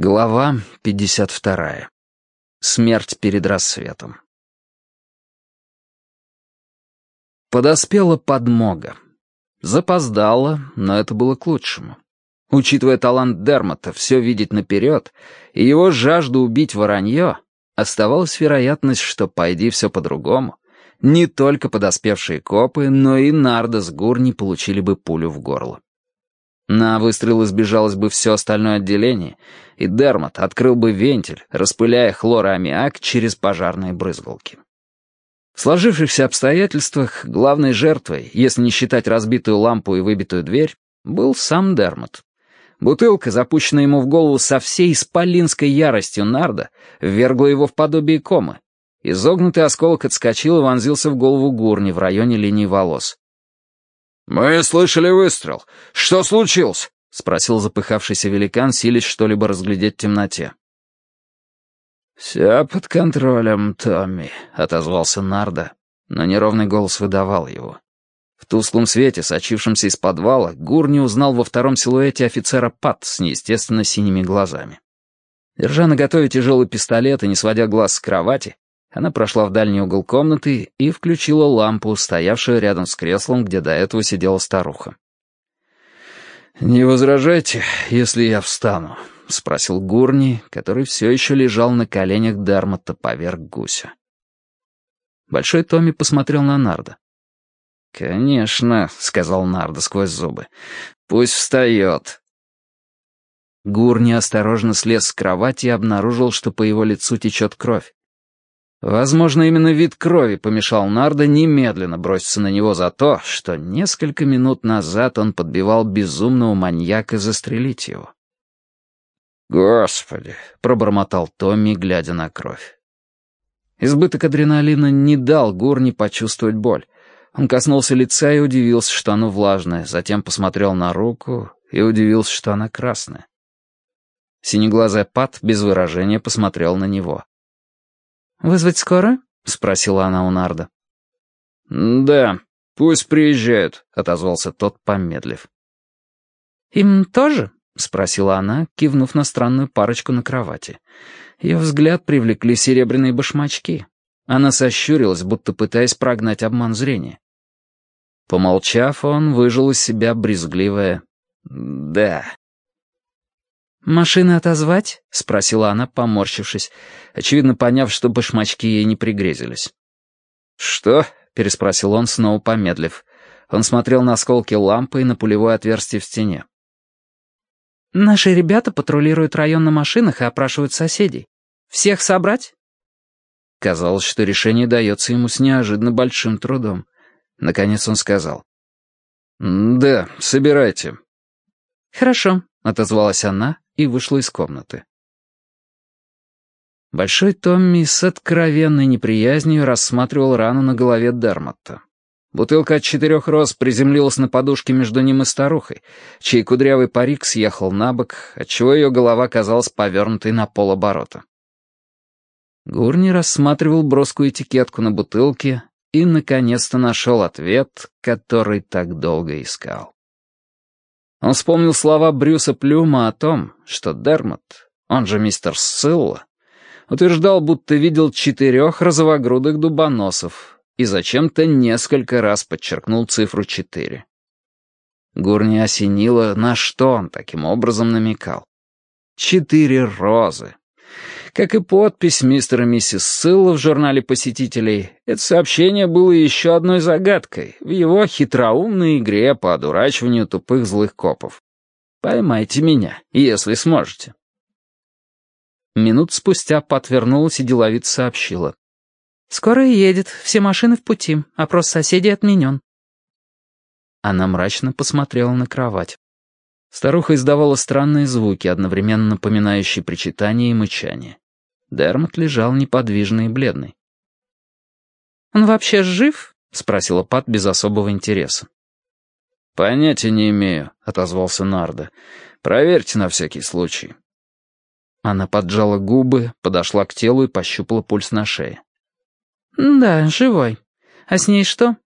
Глава 52. Смерть перед рассветом. Подоспела подмога. Запоздала, но это было к лучшему. Учитывая талант Дермота все видеть наперед и его жажду убить воронье, оставалась вероятность, что, пойди все по-другому, не только подоспевшие копы, но и Нарда с Гурни получили бы пулю в горло. На выстрел избежалось бы все остальное отделение, и Дермат открыл бы вентиль, распыляя хлороаммиак через пожарные брызгалки. В сложившихся обстоятельствах главной жертвой, если не считать разбитую лампу и выбитую дверь, был сам Дермат. Бутылка, запущенная ему в голову со всей исполинской яростью Нарда, ввергла его в подобие комы. Изогнутый осколок отскочил и вонзился в голову Гурни в районе линии волос. «Мы слышали выстрел. Что случилось?» — спросил запыхавшийся великан, силясь что-либо разглядеть в темноте. «Все под контролем, Томми», — отозвался Нарда, но неровный голос выдавал его. В тусклом свете, сочившемся из подвала, Гур не узнал во втором силуэте офицера Пат с неестественно синими глазами. Держа наготове тяжелый пистолет и не сводя глаз с кровати, она прошла в дальний угол комнаты и включила лампу, стоявшую рядом с креслом, где до этого сидела старуха. «Не возражайте, если я встану», — спросил Гурни, который все еще лежал на коленях Дармота поверх гуся. Большой Томми посмотрел на Нарда. «Конечно», — сказал Нарда сквозь зубы. «Пусть встает». Гурни осторожно слез с кровати и обнаружил, что по его лицу течет кровь. Возможно, именно вид крови помешал Нарда немедленно броситься на него за то, что несколько минут назад он подбивал безумного маньяка застрелить его. «Господи!» — пробормотал Томми, глядя на кровь. Избыток адреналина не дал Гурни почувствовать боль. Он коснулся лица и удивился, что оно влажное, затем посмотрел на руку и удивился, что она красная. Синеглазый Пат без выражения посмотрел на него. «Вызвать скорую?» — спросила она у Нарда. «Да, пусть приезжают», — отозвался тот, помедлив. «Им тоже?» — спросила она, кивнув на странную парочку на кровати. Ее взгляд привлекли серебряные башмачки. Она сощурилась, будто пытаясь прогнать обман зрения. Помолчав, он выжил из себя брезгливое «да». «Машины отозвать?» — спросила она, поморщившись, очевидно поняв, что башмачки ей не пригрезились. «Что?» — переспросил он, снова помедлив. Он смотрел на осколки лампы и на пулевое отверстие в стене. «Наши ребята патрулируют район на машинах и опрашивают соседей. Всех собрать?» Казалось, что решение дается ему с неожиданно большим трудом. Наконец он сказал. «Да, собирайте». «Хорошо», — отозвалась она и вышла из комнаты. Большой Томми с откровенной неприязнью рассматривал рану на голове Дермотта. Бутылка от четырех роз приземлилась на подушке между ним и старухой, чей кудрявый парик съехал на бок, отчего ее голова казалась повернутой на полоборота. Гурни рассматривал броскую этикетку на бутылке и, наконец-то, нашел ответ, который так долго искал. Он вспомнил слова Брюса Плюма о том, что Дермот, он же мистер Сцилла, утверждал, будто видел четырех розовогрудых дубоносов и зачем-то несколько раз подчеркнул цифру четыре. Гурни осенило, на что он таким образом намекал. Четыре розы. Как и подпись мистера и миссис Силла в журнале посетителей, это сообщение было еще одной загадкой в его хитроумной игре по одурачиванию тупых злых копов. Поймайте меня, если сможете. Минут спустя Пат вернулась и деловито сообщила. «Скоро едет, все машины в пути, опрос соседей отменен». Она мрачно посмотрела на кровать. Старуха издавала странные звуки, одновременно напоминающие причитание и мычание. Дермот лежал неподвижный и бледный. «Он вообще жив?» — спросила Пат без особого интереса. «Понятия не имею», — отозвался Нарда. «Проверьте на всякий случай». Она поджала губы, подошла к телу и пощупала пульс на шее. «Да, живой. А с ней что?»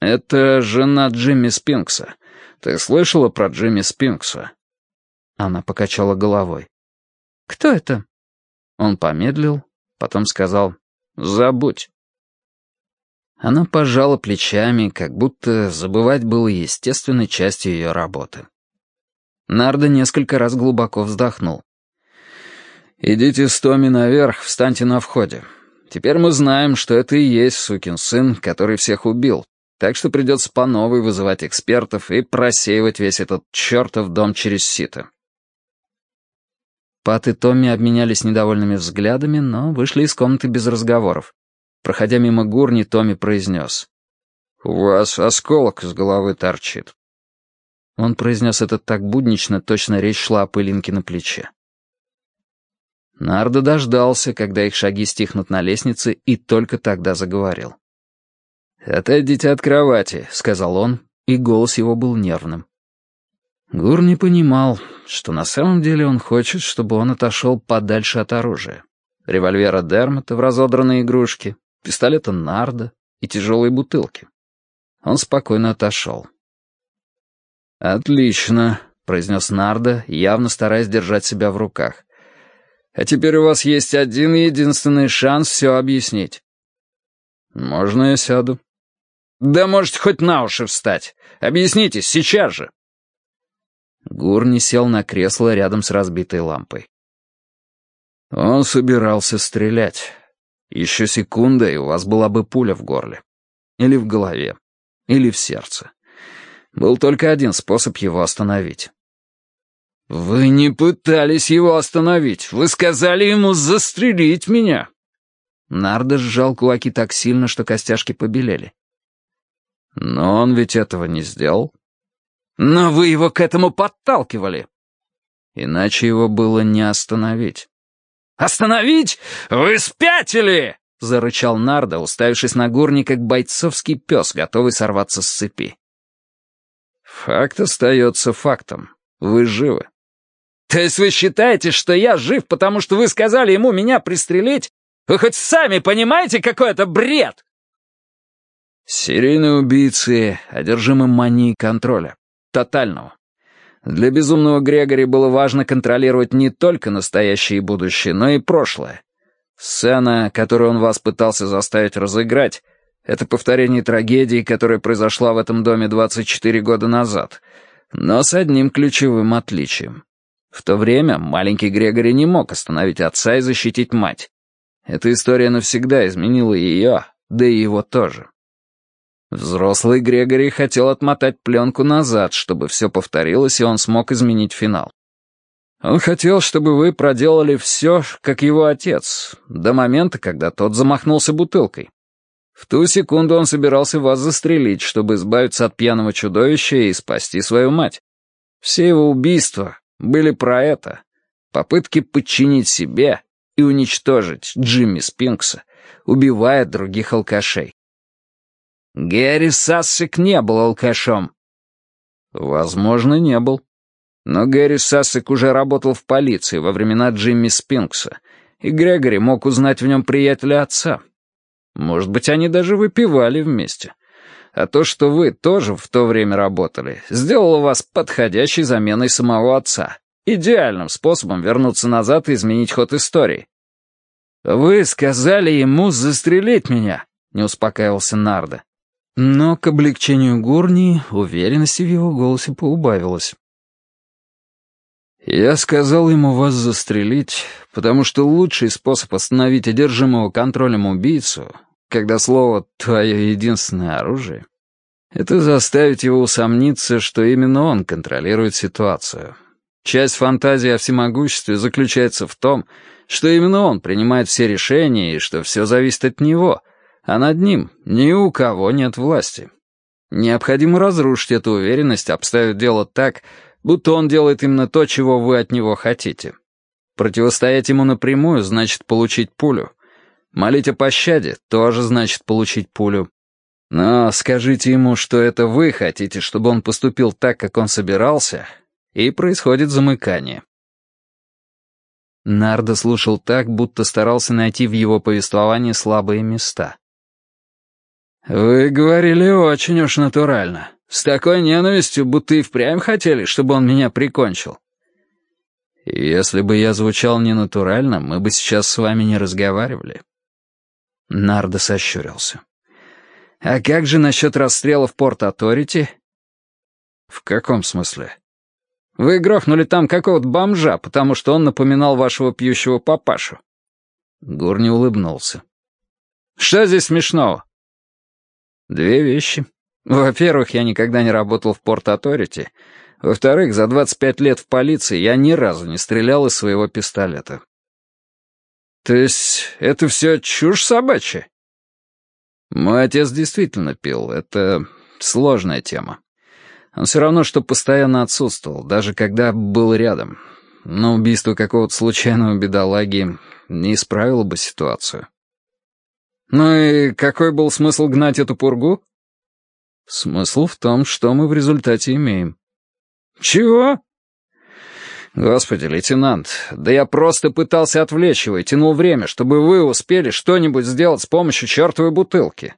«Это жена Джимми Спинкса. Ты слышала про Джимми Спинкса?» Она покачала головой. «Кто это?» Он помедлил, потом сказал «Забудь». Она пожала плечами, как будто забывать было естественной частью ее работы. Нарда несколько раз глубоко вздохнул. «Идите с Томи наверх, встаньте на входе. Теперь мы знаем, что это и есть сукин сын, который всех убил, так что придется по новой вызывать экспертов и просеивать весь этот чертов дом через сито». Пат и Томми обменялись недовольными взглядами, но вышли из комнаты без разговоров. Проходя мимо Гурни, Томми произнес. «У вас осколок с головы торчит». Он произнес это так буднично, точно речь шла о пылинке на плече. Нардо дождался, когда их шаги стихнут на лестнице, и только тогда заговорил. «Отойдите от кровати», — сказал он, и голос его был нервным. Гур не понимал, что на самом деле он хочет, чтобы он отошел подальше от оружия. Револьвера Дермота в разодранной игрушке, пистолета Нарда и тяжелой бутылки. Он спокойно отошел. «Отлично», — произнес Нарда, явно стараясь держать себя в руках. «А теперь у вас есть один единственный шанс все объяснить». «Можно я сяду?» «Да можете хоть на уши встать. Объяснитесь сейчас же». Гурни сел на кресло рядом с разбитой лампой. Он собирался стрелять. Еще секунда, и у вас была бы пуля в горле. Или в голове. Или в сердце. Был только один способ его остановить. «Вы не пытались его остановить. Вы сказали ему застрелить меня». Нардо сжал кулаки так сильно, что костяшки побелели. «Но он ведь этого не сделал». «Но вы его к этому подталкивали». Иначе его было не остановить. «Остановить? Вы спятили!» — зарычал Нардо, уставившись на горни, как бойцовский пес, готовый сорваться с цепи. «Факт остается фактом. Вы живы». «То есть вы считаете, что я жив, потому что вы сказали ему меня пристрелить? Вы хоть сами понимаете, какой это бред?» Серийные убийцы одержимы манией контроля. Тотального. Для безумного Грегори было важно контролировать не только настоящее и будущее, но и прошлое. Сцена, которую он вас пытался заставить разыграть, это повторение трагедии, которая произошла в этом доме 24 года назад, но с одним ключевым отличием. В то время маленький Грегори не мог остановить отца и защитить мать. Эта история навсегда изменила ее, да и его тоже. Взрослый Грегори хотел отмотать пленку назад, чтобы все повторилось, и он смог изменить финал. Он хотел, чтобы вы проделали все, как его отец, до момента, когда тот замахнулся бутылкой. В ту секунду он собирался вас застрелить, чтобы избавиться от пьяного чудовища и спасти свою мать. Все его убийства были про это. Попытки подчинить себе и уничтожить Джимми Спинкса, убивая других алкашей. Гэри Сассек не был алкашом. Возможно, не был. Но Гэри Сассек уже работал в полиции во времена Джимми Спинкса, и Грегори мог узнать в нем приятеля отца. Может быть, они даже выпивали вместе. А то, что вы тоже в то время работали, сделало вас подходящей заменой самого отца, идеальным способом вернуться назад и изменить ход истории. «Вы сказали ему застрелить меня», — не успокаивался Нарда. Но к облегчению Гурни уверенности в его голосе поубавилось. «Я сказал ему вас застрелить, потому что лучший способ остановить одержимого контролем убийцу, когда слово «твое единственное оружие», это заставить его усомниться, что именно он контролирует ситуацию. Часть фантазии о всемогуществе заключается в том, что именно он принимает все решения и что все зависит от него — а над ним ни у кого нет власти. Необходимо разрушить эту уверенность, обставив дело так, будто он делает именно то, чего вы от него хотите. Противостоять ему напрямую значит получить пулю. Молить о пощаде тоже значит получить пулю. Но скажите ему, что это вы хотите, чтобы он поступил так, как он собирался, и происходит замыкание. Нардо слушал так, будто старался найти в его повествовании слабые места. «Вы говорили очень уж натурально. С такой ненавистью, будто и впрямь хотели, чтобы он меня прикончил». Если бы я звучал ненатурально, мы бы сейчас с вами не разговаривали. Нардо сощурился. А как же насчет расстрела в Порт-Аторити? В каком смысле? Вы грохнули там какого-то бомжа, потому что он напоминал вашего пьющего папашу. Гурни улыбнулся. Что здесь смешного? Две вещи. Во-первых, я никогда не работал в Порт-Аторити, во-вторых, за 25 лет в полиции я ни разу не стрелял из своего пистолета. То есть это все чушь собачья? Мой отец действительно пил. Это сложная тема. Он все равно, что постоянно отсутствовал, даже когда был рядом. Но убийство какого-то случайного бедолаги не исправило бы ситуацию. Ну и какой был смысл гнать эту пургу? Смысл в том, что мы в результате имеем. «Чего?» «Господи, лейтенант, да я просто пытался отвлечь его и тянул время, чтобы вы успели что-нибудь сделать с помощью чертовой бутылки».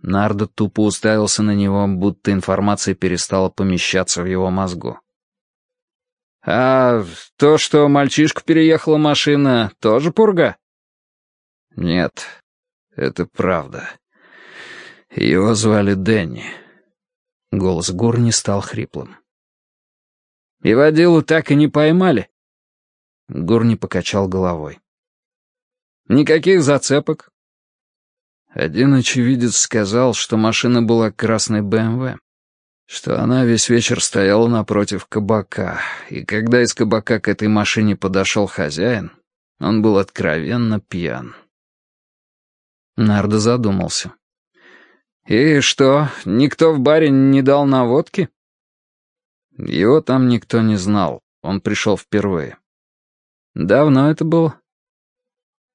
Нардо тупо уставился на него, будто информация перестала помещаться в его мозгу. «А то, что мальчишку переехала машина, тоже пурга?» «Нет, это правда. Его звали Дэнни». Голос Гурни стал хриплым. И водилу так и не поймали?» Гурни покачал головой. «Никаких зацепок?» Один очевидец сказал, что машина была красной БМВ, что она весь вечер стояла напротив кабака, и когда из кабака к этой машине подошел хозяин, он был откровенно пьян. Нардо задумался. «И что, никто в баре не дал наводки?» Его там никто не знал, он пришел впервые. Давно это было?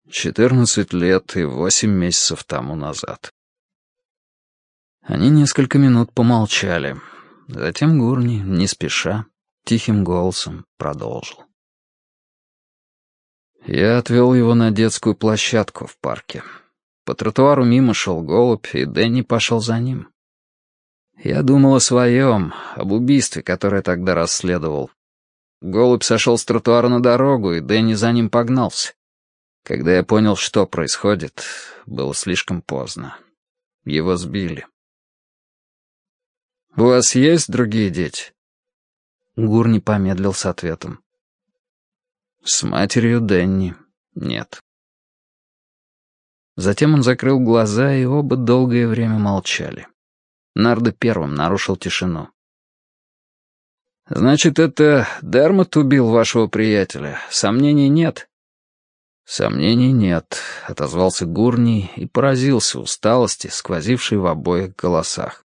Четырнадцать лет и восемь месяцев тому назад. Они несколько минут помолчали. Затем Гурни, не спеша, тихим голосом продолжил. Я отвел его на детскую площадку в парке. По тротуару мимо шел голубь, и Дэнни пошел за ним. Я думал о своем, об убийстве, которое тогда расследовал. Голубь сошел с тротуара на дорогу, и Дэнни за ним погнался. Когда я понял, что происходит, было слишком поздно. Его сбили. «У вас есть другие дети?» Гур не помедлил с ответом. «С матерью Дэнни нет». Затем он закрыл глаза, и оба долгое время молчали. Нардо первым нарушил тишину. «Значит, это Дермот убил вашего приятеля? Сомнений нет?» «Сомнений нет», — отозвался Гурни и поразился усталости, сквозившей в обоих голосах.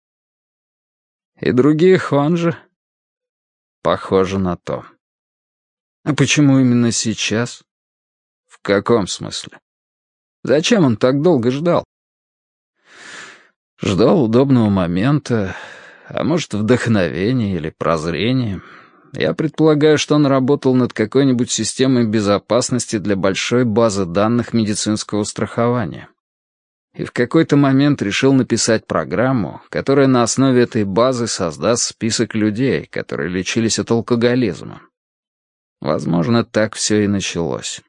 «И других он же?» «Похоже на то». «А почему именно сейчас?» «В каком смысле?» «Зачем он так долго ждал?» Ждал удобного момента, а может, вдохновения или прозрения. Я предполагаю, что он работал над какой-нибудь системой безопасности для большой базы данных медицинского страхования. И в какой-то момент решил написать программу, которая на основе этой базы создаст список людей, которые лечились от алкоголизма. Возможно, так все и началось.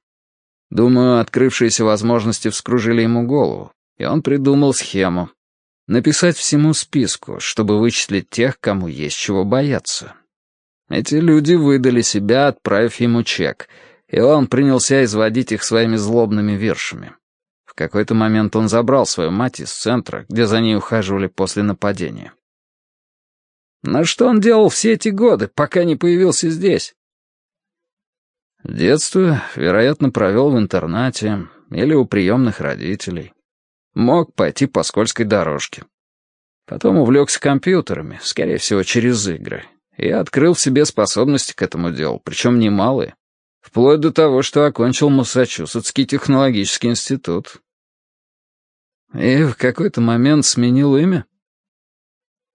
Думаю, открывшиеся возможности вскружили ему голову, и он придумал схему, Написать всему списку, чтобы вычислить тех, кому есть чего бояться. Эти люди выдали себя, отправив ему чек, и он принялся изводить их своими злобными вершами. В какой-то момент он забрал свою мать из центра, где за ней ухаживали после нападения. Но что он делал все эти годы, пока не появился здесь? Детство, вероятно, провел в интернате или у приемных родителей. Мог пойти по скользкой дорожке. Потом увлекся компьютерами, скорее всего, через игры, и открыл в себе способности к этому делу, причем немалые, вплоть до того, что окончил Массачусетский технологический институт. И в какой-то момент сменил имя.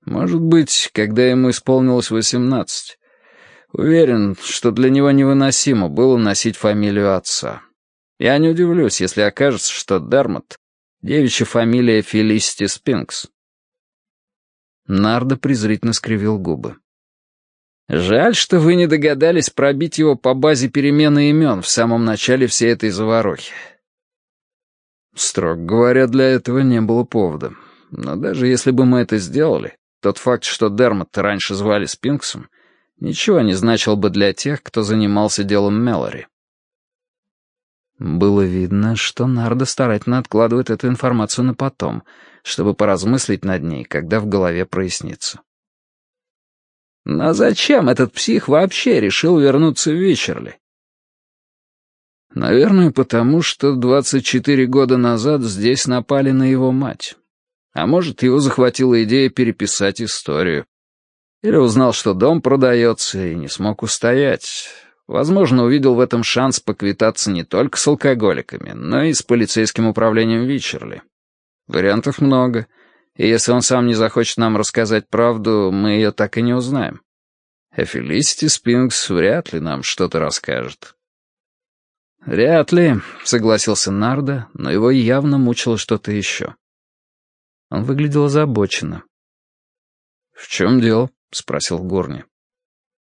Может быть, когда ему исполнилось восемнадцать. Уверен, что для него невыносимо было носить фамилию отца. Я не удивлюсь, если окажется, что Дермот Девичья фамилия Фелисити Спинкс. Нардо презрительно скривил губы. Жаль, что вы не догадались пробить его по базе перемены имен в самом начале всей этой заварухи. Строго говоря, для этого не было повода. Но даже если бы мы это сделали, тот факт, что Дермота раньше звали Спинксом, ничего не значил бы для тех, кто занимался делом Мелори. Было видно, что Нардо старательно откладывает эту информацию на потом, чтобы поразмыслить над ней, когда в голове прояснится. Но зачем этот псих вообще решил вернуться в Вечерли? Наверное, потому что 24 года назад здесь напали на его мать. А может, его захватила идея переписать историю. Или узнал, что дом продается, и не смог устоять. Возможно, увидел в этом шанс поквитаться не только с алкоголиками, но и с полицейским управлением Вичерли. Вариантов много, и если он сам не захочет нам рассказать правду, мы ее так и не узнаем. А Фелисити Спинкс вряд ли нам что-то расскажет. «Вряд ли», — согласился Нарда, но его явно мучило что-то еще. Он выглядел озабоченно. «В чем дело?» — спросил Горни.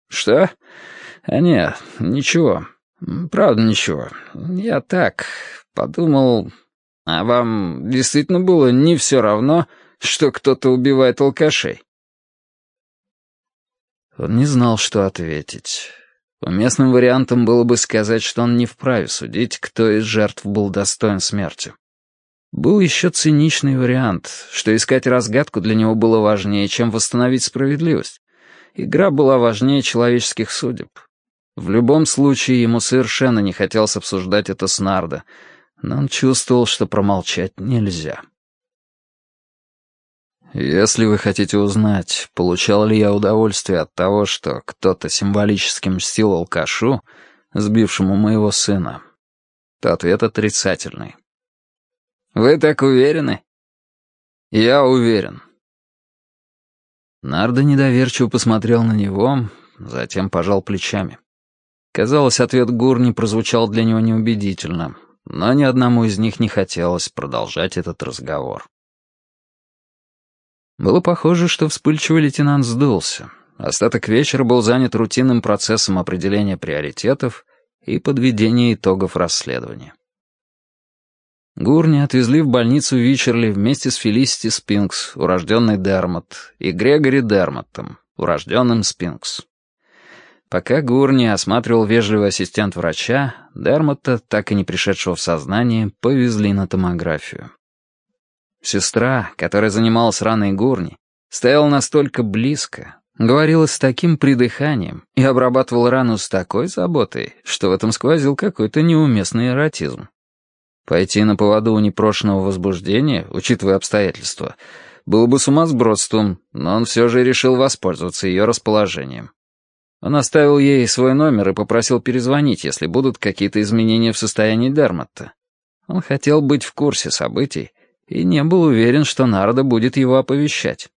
«Что? А нет, ничего. Правда, ничего. Я так подумал... А вам действительно было не все равно, что кто-то убивает алкашей?» Он не знал, что ответить. Уместным вариантом было бы сказать, что он не вправе судить, кто из жертв был достоин смерти. Был еще циничный вариант, что искать разгадку для него было важнее, чем восстановить справедливость. Игра была важнее человеческих судеб. В любом случае, ему совершенно не хотелось обсуждать это с Нардо, но он чувствовал, что промолчать нельзя. Если вы хотите узнать, получал ли я удовольствие от того, что кто-то символически мстил алкашу, сбившему моего сына, то ответ отрицательный. «Вы так уверены?» «Я уверен». Нардо недоверчиво посмотрел на него, затем пожал плечами. Казалось, ответ Гурни прозвучал для него неубедительно, но ни одному из них не хотелось продолжать этот разговор. Было похоже, что вспыльчивый лейтенант сдулся. Остаток вечера был занят рутинным процессом определения приоритетов и подведения итогов расследования. Гурни отвезли в больницу Вичерли вместе с Фелисити Спинкс, урожденной Дермот, и Грегори Дермотом, урожденным Спинкс. Пока Гурни осматривал вежливый ассистент врача, Дермота, так и не пришедшего в сознание, повезли на томографию. Сестра, которая занималась раной Гурни, стояла настолько близко, говорила с таким придыханием и обрабатывала рану с такой заботой, что в этом сквозил какой-то неуместный эротизм. Пойти на поводу у непрошенного возбуждения, учитывая обстоятельства, было бы сумасбродством, но он все же решил воспользоваться ее расположением. Он оставил ей свой номер и попросил перезвонить, если будут какие-то изменения в состоянии Дермотта. Он хотел быть в курсе событий, и не был уверен, что Нарда будет его оповещать.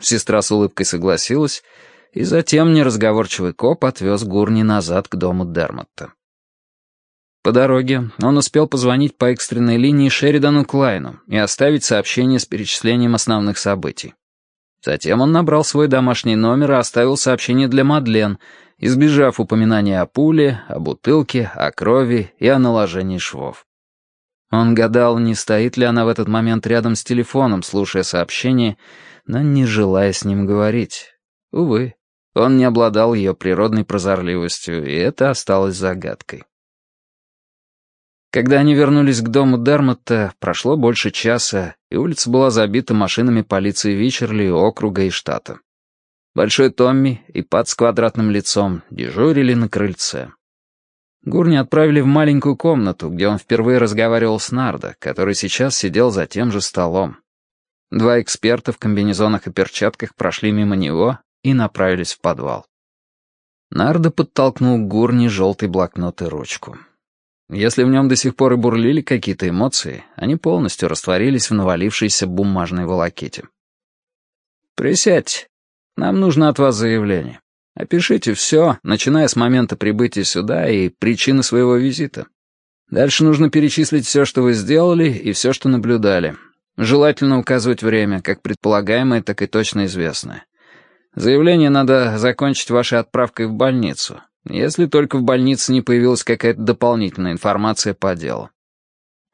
Сестра с улыбкой согласилась, и затем неразговорчивый коп отвез Гурни назад к дому Дермотта. По дороге он успел позвонить по экстренной линии Шеридану Клайну и оставить сообщение с перечислением основных событий. Затем он набрал свой домашний номер и оставил сообщение для Мадлен, избежав упоминания о пуле, о бутылке, о крови и о наложении швов. Он гадал, не стоит ли она в этот момент рядом с телефоном, слушая сообщение, но не желая с ним говорить. Увы, он не обладал ее природной прозорливостью, и это осталось загадкой. Когда они вернулись к дому Дермотта, прошло больше часа, и улица была забита машинами полиции Вичерли, округа и штата. Большой Томми и Пат с квадратным лицом дежурили на крыльце. Гурни отправили в маленькую комнату, где он впервые разговаривал с Нардо, который сейчас сидел за тем же столом. Два эксперта в комбинезонах и перчатках прошли мимо него и направились в подвал. Нардо подтолкнул Гурни желтый блокнот и ручку. Если в нем до сих пор и бурлили какие-то эмоции, они полностью растворились в навалившейся бумажной волоките. «Присядьте. Нам нужно от вас заявление». Опишите все, начиная с момента прибытия сюда и причины своего визита. Дальше нужно перечислить все, что вы сделали, и все, что наблюдали. Желательно указывать время, как предполагаемое, так и точно известное. Заявление надо закончить вашей отправкой в больницу, если только в больнице не появилась какая-то дополнительная информация по делу.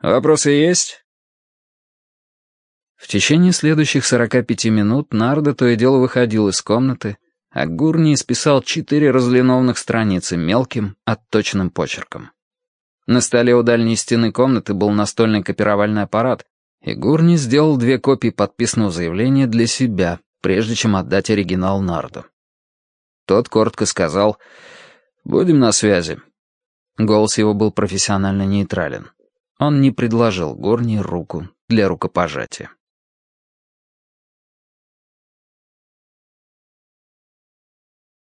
Вопросы есть?» В течение следующих 45 минут Нардо то и дело выходил из комнаты, а Гурни исписал четыре разлинованных страницы мелким, отточенным почерком. На столе у дальней стены комнаты был настольный копировальный аппарат, и Гурни сделал две копии подписанного заявления для себя, прежде чем отдать оригинал Нардо. Тот коротко сказал «Будем на связи». Голос его был профессионально нейтрален. Он не предложил Горни руку для рукопожатия.